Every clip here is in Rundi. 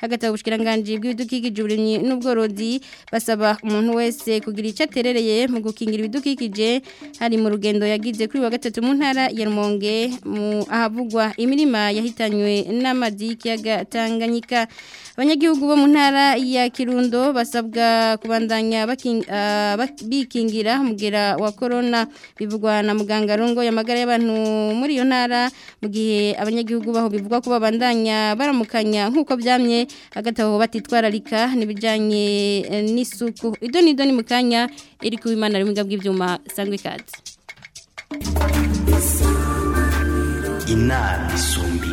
hagataba ubushyirangange bw'ibidukikije uburimyi n'ubworozi basaba umuntu wese kugira icyo mu gukingira ibidukikije hari mu rugendo yagize kuri wa gatatu mu ntara ya rumonge ahavugwa imirima yahitanywe n'amadi y'ikiyaga tanganyika abanyagihugu bo mu ntara ya kirundo basabwa kubandanya uh, bikingira mugera wa Corona bivugwa na muganga rungo y'amagara y'abantu muri iyo ntara mu gihe abanyagihugu baho bivugwa ko babandanya baramukanya nk'uko byamye agataho batitwararika n'ibijyanye eh, n'isuku ido n'ido ni mu kanya iri kubimana rimwe bw'ibyuma sangwe ikatsi inama isumba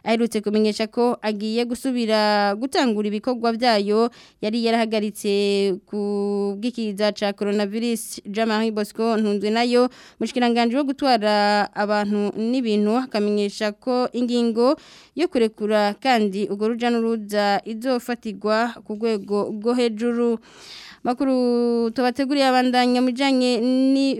aherutse kumenyesha ko agiye gusubira gutangura ibikorwa byayo yari yari yarahagaritse ku bw'ikiza cya coronavirus Jean-Marie Bosco ntunzwe nayo mushikiranganje wo gutwara abantu n'ibintu akamenyesha ko ingingo yo kurekura kandi ugo ruja n'uruza ku rwego rwo hejuru makuru tubateguriye abandanya mu bijyanye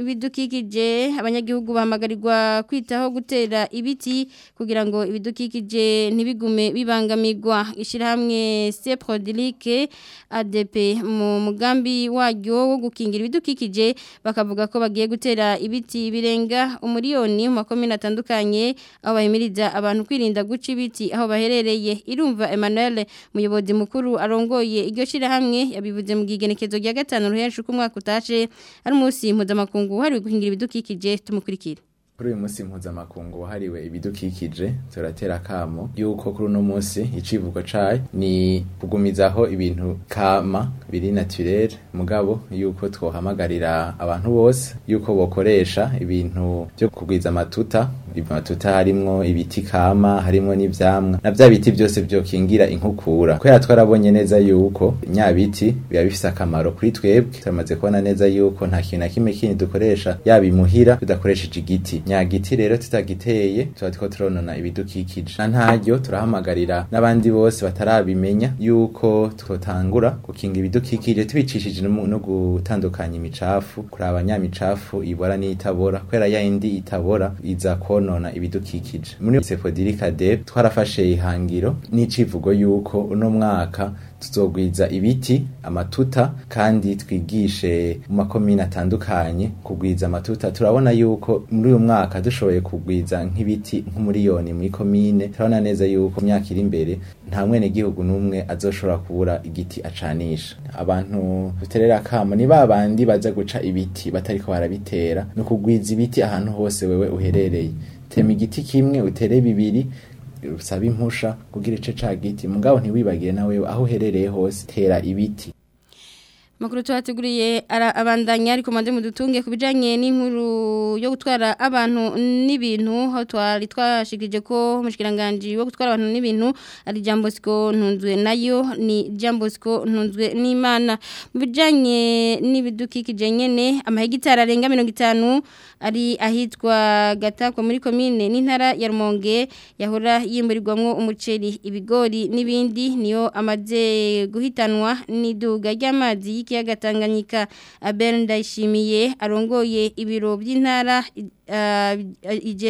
n'ibidukikije abanyagihugu bahamagarigwa kwitaho gutera ibiti kugira ngo ibidukikije ntibigume bibangamirwa ishyirahamwe prodilique adepe mu mugambi waryo wo gukingira ibidukikije bakavuga ko bagiye gutera ibiti birenga umuriyoni mu makomine atandukanye aho bahimiriza abantu kwirinda guca ibiti aho baherereye irumva Emmanuel umuyobozi mukuru arongoye iryo shyirahamwe yabivuze mu bwigenekezo iherezo rya gatanu ruheje uko umwaka utaje ari umunsi mpuzamakungu wahariwe guhingira ibidukikije tumukurikire kuri uyu munsi mpuzamakungu wahariwe ibidukikije turatera akamo yuko kuri uno munsi icivugo cayo ni kugumizaho ibintu kama biri naturere mugabo yuko twohamagarira abantu bose yuko bokoresha ibintu byo kugwiza amatuta imatuta harimwo ibiti kama harimwo n'ivyamwa na bya biti byose byokingira inkukura kubera twarabonye neza yuko nyabiti biba bifise akamaro kuri twebwe turamaze kubona neza yuko nta kintu na kimwe kindi dukoresha yaba imuhira tudakoresheje igiti nyagiti rero tutagiteye tuba turiko turonona ibidukikije na ntaryo turahamagarira n'abandi bose batarabimenya yuko twotangura gukinga ibidukikije tubicishije no gutandukanya imicafu kuraba abanyamicafu ibora n’itabora kwera ya indi itabora iza kona konona ibidukikije muri sekodiri kadep twarafashe ihangiro n'icivugo yuko uno mwaka tuzogwiza ibiti amatuta kandi twigishe mu makomine atandukanye kugwiza amatuta turabona yuko muri uyu mwaka dushoboye kugwiza nk'ibiti nk'umuriyoni muri komine turabona neza yuko imyaka iri imbere nta mwene gihugu n'umwe azoshobora kubura igiti acanisha abantu duterera akamo ni babandi baza guca ibiti batariko barabitera ni kugwiza ibiti ahantu hose wewe uherereye tema igiti kimwe utere bibiri usaba impusha kugira ice ca giti mugabo ntiwibagire nawe aho uherereye hose tera ibiti makuru tuhatuguriye abandanya ariko mudutunge kubijanye n'inkuru yo gutwara abantu n'ibintu aho twari twashikije ko umushikiranganje wo gutwara abantu n'ibintu ari Jean Bosco ntunzwe nayo ni Jean Bosco ntunzwe n'Imana mu bijanye n'ibidukikije nyene amahegitari arenga 50 ari ahitwa gatako muri commune n'intara ya Rumonge yahora yimburirwamwo umuceri ibigori n'ibindi niyo amaze guhitanwa n'iduga ry'amazi y'ikiyaga Tanganyika Abel Ndayishimiye arongoye ibiro by'intara ah,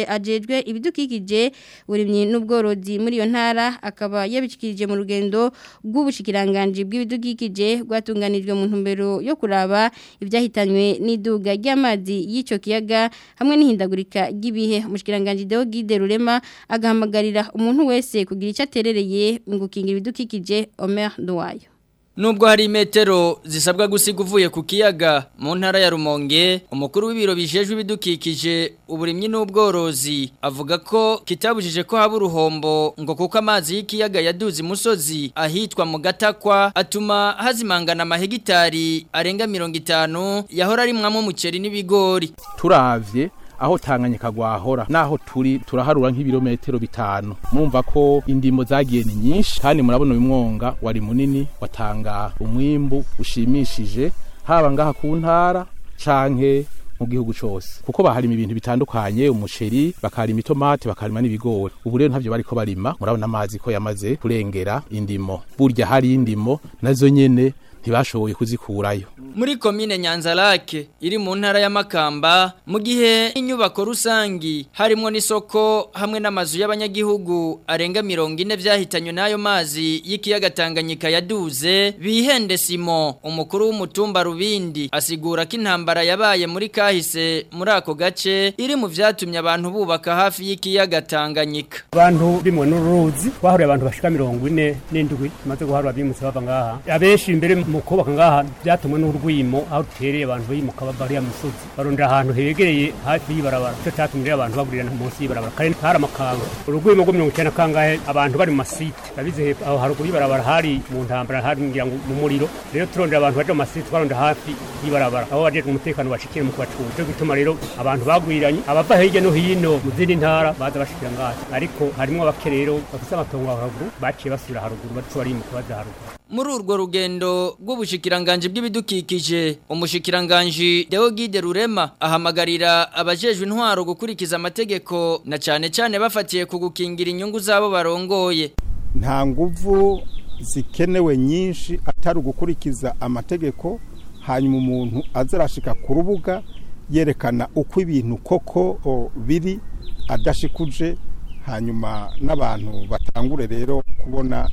ajejwe ibidukikije burimyi n'ubworozi muri iyo ntara akaba yabishikirije mu rugendo rw'ubushikiranganje bw'ibidukikije rwatunganijwe mu ntumbero yo kuraba ibyahitanywe n'iduga ry'amazi y'icyo kiyaga hamwe n'ihindagurika ry'ibihe umushikiranganje Deo Guide Rurema agahamagarira umuntu wese kugira icyo aterereye mu gukingira ibidukikije Omer Nduwayo Nubwo hari metero zisabwa gusiguvuye ku kiyaga mu ntara ya Rumonge umukuru w'ibiro bijejwe ibidukikije uburimyi n'ubworozi avuga ko kitabujije ko haba uruhombo ngo kuko amazi y'ikiyaga yaduze musozi, ahitwa mu gatakwa atuma hazimangana amahegitari arenga mirongo itanu yahora arimwamo umuceri n'ibigori turavye aho tanganyika gwahora naho turi turaharura nk'ibirometero bitanu mumva ko indimbo zagiye ni nyinshi kandi murabona uyu mwonga wari munini watanga umwimbu ushimishije haba ngaha ku ntara canke mu gihugu cyose kuko baharima ibintu bitandukanye umuceri bakarima itomate bakarima n'ibigori ubu rero ntabyo bariko barima murabona amazi ko yamaze kurengera indimo burya hari indimo nazo nyene ntibashoboye kuzikurayo muri komine nyanzarake iri mu ntara y'amakamba mu gihe inyubako rusangi harimo n'isoko hamwe n'amazu y'abanyagihugu arenga mirongo ine byahitanywe n'ayo mazi y'ikiyaga tanganyika yaduze bihende simo umukuru w'umutumba rubindi asigura ko intambara yabaye muri kahise muri ako gace iri mu byatumye abantu bubaka hafi y'ikiyaga tanganyika abantu bimwe n'uruzi bahuriye abantu bashika mirongo ine n'indwi tumaze guharura bimutse bava ngaha abenshi imbere mu kubaka ngaha byatumwe n'urwimo aho rutereye abantu bimuka bava musozi barunda ahantu hegereye hafi y'ibarabara icyo cyatumye abantu bagurirana munsi y'ibarabara kandi hari amakanga urwimo rwo mirongo icyenda kangahe abantu bari mu masite babize aho haruguru y'ibarabara hari mu ntambara hari ngira ngo mu muriro rero turondera abantu baje mu masite twaronda hafi y'ibarabara aho bajejwe umutekano bashikira mu kubacunga cyo gituma rero abantu bagwiranye abava hirya no hino mu zindi ntara baza bashikira ngaha ariko harimo abake rero bafite amatongo haruguru baciye basubira haruguru bariko barimuka baza haruguru muri urwo rugendo rw'ubushikiranganje bw'ibidukikije umushikiranganje Deogide Rurema ahamagarira abajejwe intwaro gukurikiza amategeko na cyane cyane bafatiye kugukingira inyungu zabo barongoye nta nguvu zikenewe nyinshi atari gukurikiza amategeko hanyuma umuntu azarashika ku rubuga yerekana uko ibintu koko biri adashikuje hanyuma n'abantu batangure rero kubona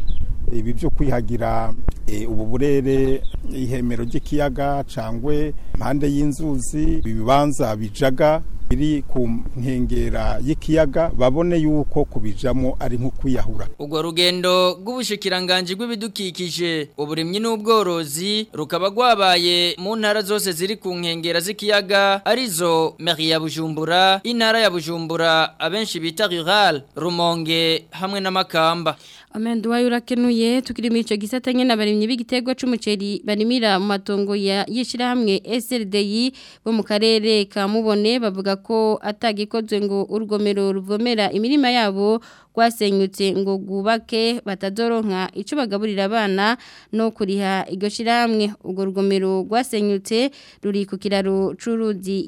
ibi byo kwihagira e, ubu burere ihemero ry'ikiyaga cyangwa impande y'inzuzi ibibanza bijaga biri ku nkengera y'ikiyaga babone yuko kubijamo ari nko kwiyahura ubwo rugendo rw’ubushikiranganji bw’ibidukikije uburimyi n'ubworozi rukaba rwabaye mu ntara zose ziri ku nkengera z'ikiyaga arizo meri ya bujumbura intara ya bujumbura abenshi bita rural rumonge hamwe n'amakamba amendo wayo urakenuye tukiri muri icyo gisata nyine abarimyi b'igitego cy'umuceri barimira mu matongo yishyirahamwe SLDI bo mu karere ka mubone bavuga ko atagikozwe ngo urugomero ruvomera imirima yabo rwasenyutse ngo rwubake batadoronka icyo bagaburira abana no kuriha iryo shyirahamwe urwo rugomero rwasenyutse ruri ku kiraro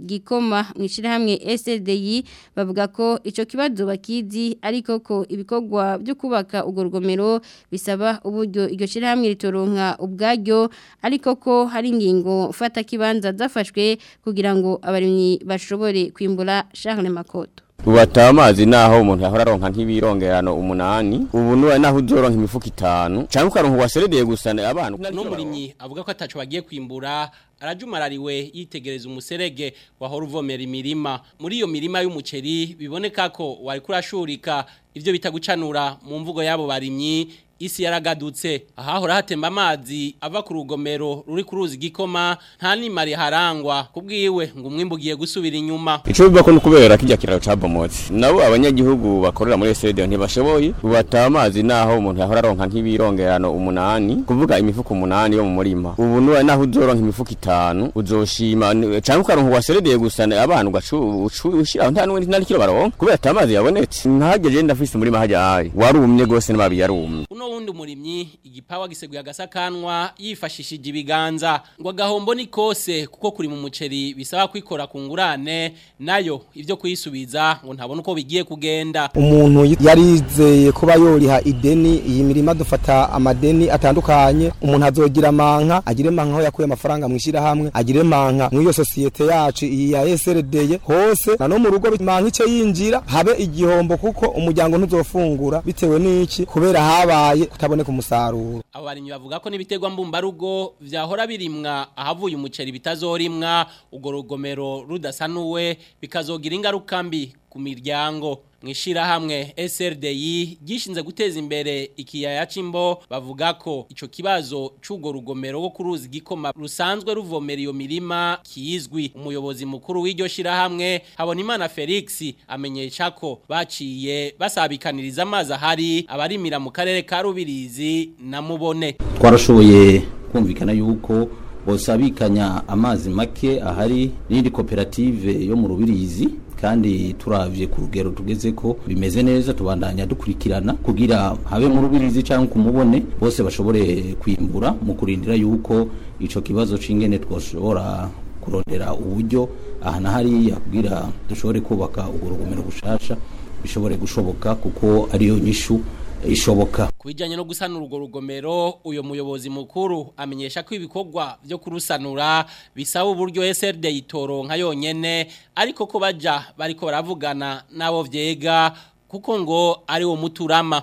gikoma mu ishyirahamwe SDI bavuga ko icyo kibazo bakizi ariko ko ibikorwa byo kubaka urwo rugomero bisaba uburyo iryo shyirahamwe ritoronka ubwaryo ariko ko hari ingingo mfata kibanza zafashwe kugira ngo abarimyi bashobore kwimbura Charles Makoto bata amazi naho umuntu yahora aronka nk'ibirongerano umunani ubu nuba naho uzoronka imifuka itanu cyangwa ukaronka uwaserereye gusa abantu n'umurimyi avuga ko atacu bagiye kwimbura arajumarariwe yitegereza umuserege wahora uvomera imirima muri iyo mirima y'umuceri biboneka ko wari kurashurika ivyo bita gucanura mu mvugo yabo barimyi isi yaragadutse ahahora hatemba amazi ava ku rugomero ruri ku ruzi gikoma nta nimari harangwa kubwiwe ngo umwimbu ugiye gusubira inyuma ico biva ko kubera kijya kiraro cabomotse nabo abanyagihugu bakorera muri SDO ntibashoboye bata amazi naho umuntu yahora aronka ntibirongerano umunani kuvuga imifuko umunani yo mu murima ubu nuwe naho uzoronka imifuko itanu uzoshima cyangwa ukaronka wa SDO gusa abantu ushiraho nta n'undi nari kiro baronka kubera atamazi yabonetse ntageje ndafise umurima hajya warumye gose n'amabi yarumye wundi umurimyi igipawa giseguye agasakanwa yifashishije ibiganza ngo gahombo ni kose kuko kuri mu muceri bisaba kwikora kungurane nayo ibyo kuyisubiza ngo ntabone uko bigiye kugenda umuntu yarizeye kuba yoriha ideni iyi mirima dufata amadeni atandukanye umuntu azogira manka agire manka aho yakuye amafaranga mu ishyirahamwe agire manka mw'iyo sosiyete yacu iyi ya SRD hose na no mu rugo manka icyo yinjira habe igihombo kuko umuryango ntuzofungura bitewe n'iki kubera habaye kutaboneka umusaruro abo barimyi bavuga ko n’ibitegwa mbumbarugo byahora birimwa ahavuye umuceri bitazorimwa urwo rugomero rudasanuwe bikazogira ingaruka mbi ku miryango mwishirahamwe SRDI gishinze guteza imbere ikiyaya cimbo bavuga ko ico kibazo c'ugo rugomero rwo kuruzi gikoma rusanzwe ruvomera iyo mirima kizwi umuyobozi mukuru w'iryo shirahamwe habona imana Felix amenyesha ko baciye basabikaniriza amazi ahari abarimira mu karere ka Rubirizi na mubone twarashoboye kumvikana yuko bosabikanya amazi make ahari n'indi koperative yo mu Rubirizi kandi turavye ku rugero tugeze ko bimeze neza tubandanya dukurikirana kugira habe mu rubirizi cyangwa kumubone bose bashobore kwimbura mu kurindira yuko ico kibazo cingene twoshobora kurondera uburyo aha na hariya kugira dushobore kubaka urugomero gushasha bishobore gushoboka kuko ariyo nyishu ishoboka ku no gusanura urwo rugomero uyu muyobozi mukuru amenyesha ko ibikorwa byo kurusanura bisaba uburyo SRD yitoro nka yonyene ariko ko bajya bariko baravugana nabo vyega kuko ngo ari wo muturama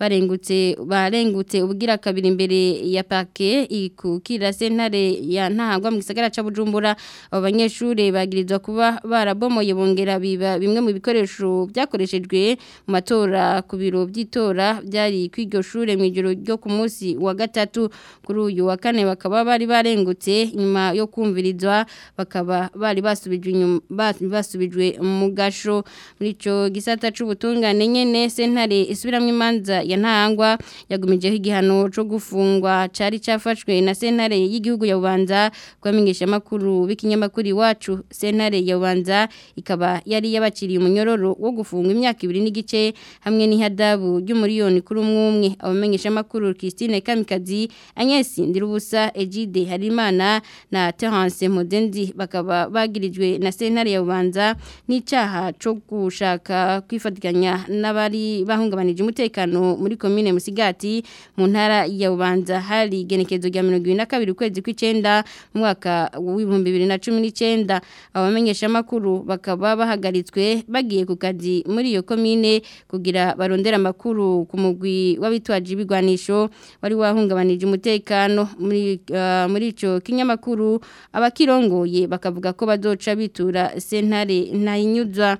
barengutse barengutse ubwira kabiri imbere ya pake ikukira sentare ya ntahangwa mu gisagara cya bujumbura abo banyeshuri bagirizwa kuba barabomoye bongera biba bimwe mu bikoresho byakoreshejwe mu matora ku biro by'itora byari kw'iryo shuri mu ijoro ryo ku munsi wa gatatu kuri uyu wa kane bakaba bari barengutse nyuma yo kumvirizwa bakaba bari basubijwe mu gasho muri cyo gisata cy'ubutungane nyine sentare isubiramo imanza ya ntangwa yagumijeho igihano cyo gufungwa cyari cyafashwe na sentare y'igihugu ya bubanza kubamenyesha amakuru b'ikinyamakuru iwacu sentare ya bubanza ikaba yari yabakiriye umunyororo wo gufungwa imyaka ibiri n'igice hamwe n'ihadabu ry'umuriyoni kuri umwe abamenyesha amakuru Christine Kamikazi Agnes Ndiru ubusa Egide Harimana na Terence Mudendi bakaba bagirijwe na sentare ya Bubanza n'icyaha cyo gushaka kwifatikanya n'abari bahungabanije umutekano muri commune Musigati mu ntara ya Bubanza hari genekezo rya 22 kwezi kw'icenda mu mwaka w'ibihumbi 2019 abamenyesha makuru bakaba bahagaritswe bagiye ku kazi muri iyo commune kugira barondera amakuru ku mugwi w'abitwaje ibigwanisho wari wahungabanije umutekano muri eh, icyo kinyamakuru abakirongoye bakavuga ko bazoca bitura sentare ntayinyuzwa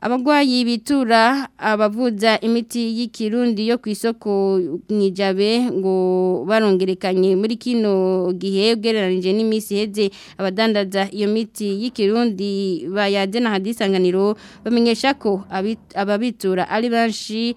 abagwayi bitura abavuza imiti y'ikirundi yo ku isoko mwijabe ngo barongerekanye muri kino gihe ugereranije n’imisi Heze abadandaza iyo miti y'ikirundi bayazana ahadisanganiro bamenyesha ko ababitura ari benshi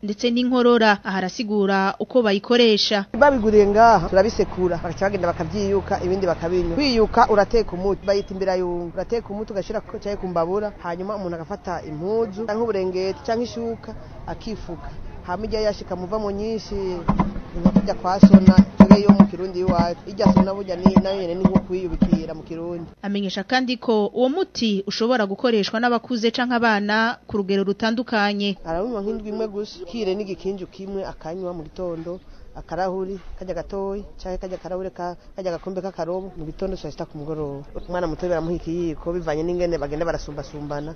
ndetse n'inkorora aha arasigura uko bayikoresha babiguriye ngaha turabisekura bakagenda bakabyiyuka ibindi bakabinywa kwiyuka urateka umuti bayita imbere y'uwo urateka umuti ugashira ku cyayi kumbabura hanyuma umuntu agafata impuzu cyangwa uburengeti cyangwa ishuka akifu iraguka hama ijya yashika muvamo nyinshi nkakuja kwa sona tuge mu kirundi iwacu ijya sona burya nayo nyene ni nko mu kirundi amenyesha kandi ko uwo muti ushobora gukoreshwa n'abakuze canke abana ku rugero rutandukanye aramunywa nk'indwi imwe gusa kire n'igikinju kimwe akanywa mu gitondo akarahuri kajya gatoya cyangwa kajya akarahuri kajya agakombe k'akarobo mu gitondo saa sita ku mugoroba umwana muto baramuha ikiyiko bivanye n'ingene bagenda barasumbasumbana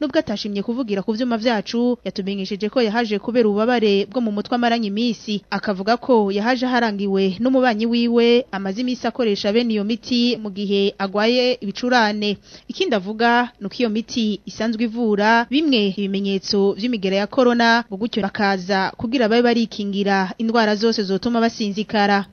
nubwo atashimye kuvugira ku byuma byacu yatumenyesheje ko yahaje kubera ububabare bwo mu mutwe amaranye imisi akavuga ko yahaje harangiwe n'umubanyi wiwe amaze imisi akoresha bene iyo miti mu gihe agwaye ibicurane ikindi avuga nuko iyo miti isanzwe ivura bimwe ibimenyetso vy'imigera ya korona ngo gutyo bakaza kugira babe barikingira indwara zose zotuma basinzikara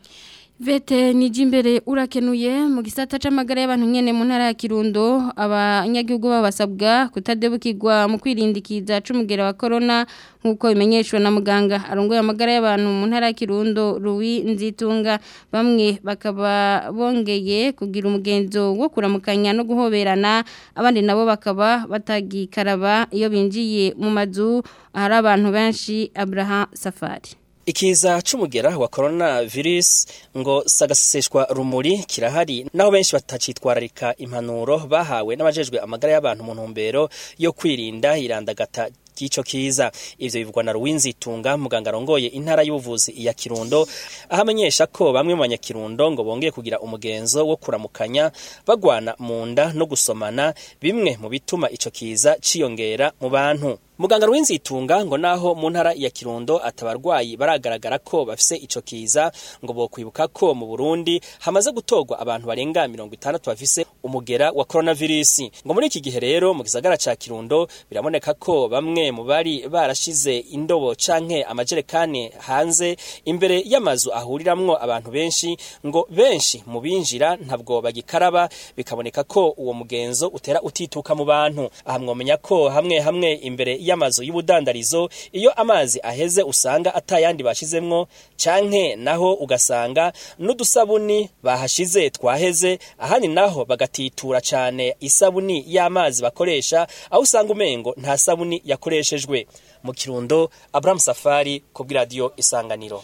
Vete nijimbere urakenuye mu gisata c'amagara y'abantu nyene mu ntara ya Kirundo abanyagihugu babasabwa kutadebukirwa mu kwirindikiza c'umugera wa corona nkuko imenyeshwa na muganga arongoye amagara y'abantu mu ntara ya Kirundo Rui Nzitunga bamwe bakaba bongeye kugira umugenzo wo kuramukanya no guhoberana abandi nabo bakaba batagikaraba iyo binjiye mu mazu hari abantu benshi Abraham Safari ikiza c'umugera wa corona virus ngo sagaseseshwa rumuri kirahari naho benshi batacitwararika impanuro bahawe n'abajejwe amagara y'abantu mu ntumbero yo kwirinda irandagata kico kiza ivyo bivugwa na Ruwinzi muganga arongoye intara y'ubuvuzi ya Kirundo ahamenyesha ko bamwe mu banyakirundo ngo bongeye kugira umugenzo wo kuramukanya bagwana mu nda no gusomana bimwe mu bituma ico kiza ciyongera mu bantu muganga rw'inzitunga ngo naho mu ntara ya kirundo atabarwayi baragaragara ko bafise ico kiza ngo bokwibuka ko mu burundi hamaze gutorwa abantu barenga mirongo itandatu bafise umugera wa coronavirus ngo muri iki gihe rero mu gisagara ca kirundo biraboneka ko bamwe mu bari barashize indobo canke amajerekani hanze imbere y'amazu ahuriramwo abantu benshi ngo benshi mu binjira ntabwo bagikaraba bikaboneka ko uwo mugenzo utera utituka mu bantu aha mwomenya ko hamwe hamwe imbere y'amazu y'ubudandarizo iyo amazi aheze usanga atayandi bashizemwo canke naho ugasanga n'udusabuni bahashize twaheze ahandi naho bagatitura cyane isabuni y'amazi bakoresha aho usanga umengo nta sabuni yakoreshejwe mu kirundo Abraham Safari kubw'iradiyo isanganiro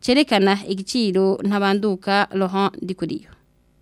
cerekana igiciro ntabanduka Laurent Dikuriyo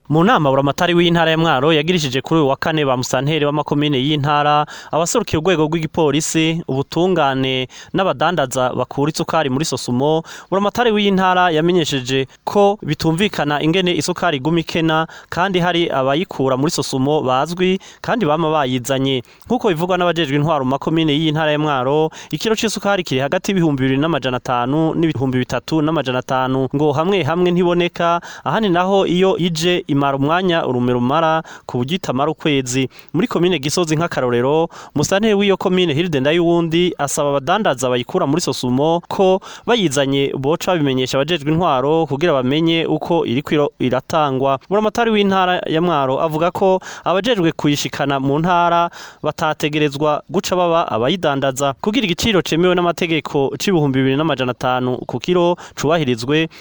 mu nama buramatari w'intara ya Mwaro yagirishije kuri uyu wa kane ba musanteri w'amakomine y'intara abaserukiye urwego rw'igipolisi ubutungane n'abadandaza bakura isukari muri Sosumo buramatari w'intara yamenyesheje ko bitumvikana ingene isukari iguma ikena kandi hari abayikura muri Sosumo bazwi kandi bama bayizanye nk'uko bivugwa n'abajejwe intwaro mu makomine y'intara ya Mwaro ikiro c'isukari kiri hagati y'ibihumbi bibiri n'amajana atanu n'ibihumbi bitatu n'amajana atanu ngo hamwe hamwe ntiboneka ahandi naho iyo ije imara umwanya urumero umara ku buryo itamara ukwezi muri komine gisozi nk'akarorero musanteri w'iyo komine hiride ndayuwundi asaba abadandaza bayikura muri sosumo ko bayizanye boca babimenyesha abajejwe intwaro kugira bamenye uko iri kwiro iratangwa buramatari w'intara ya mwaro avuga ko abajejwe kuyishikana mu ntara batategerezwa guca baba abayidandaza kugira igiciro cemewe n'amategeko c'ibihumbi bibiri n'amajana atanu ku kiro cubahirizwe